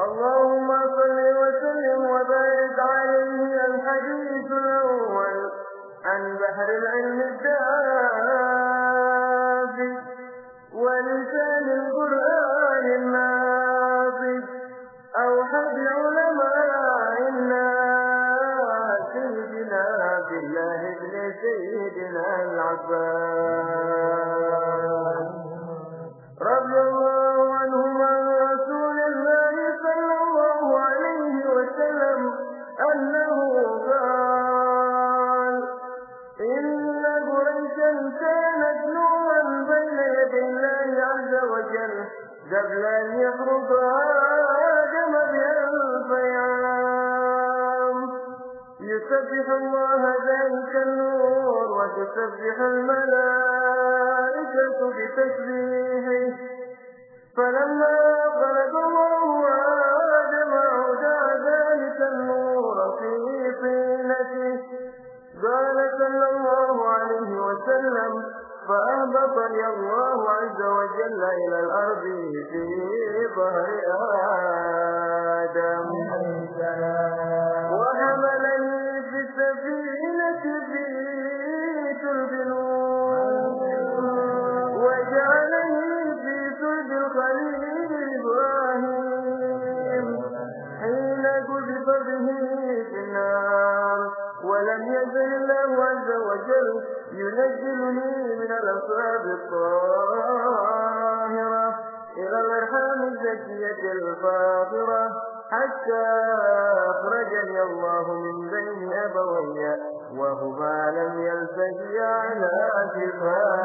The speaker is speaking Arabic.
اللهم صل وسلم وبارك عليه الحديث الأول عن بحر العلم الدافي ولسان القرآن الناطق أوحد العلماء الناس سيدنا بالله ابن سيدنا العباس. إن قريشا كانت نورا بين يدي الله عز وجل قبل أن يخرج آدم بألف عام يسبح الله ذلك النور وتسبح الملائكة بتسبيحه. فلما فأهبطني الله عز وجل إلى الأرض في ظهر آدم. وحملني في السفينة في سلب وجعلني في سلب الخليل إبراهيم. حين قذف به في النار. ولم يزل الله عز وجل ينزلني من الأصحاب الطاهرة إلى الأرحام الزكية الفاطرة حتى أخرجني الله من بين أبوي وهما لم يلتقيا على شفاء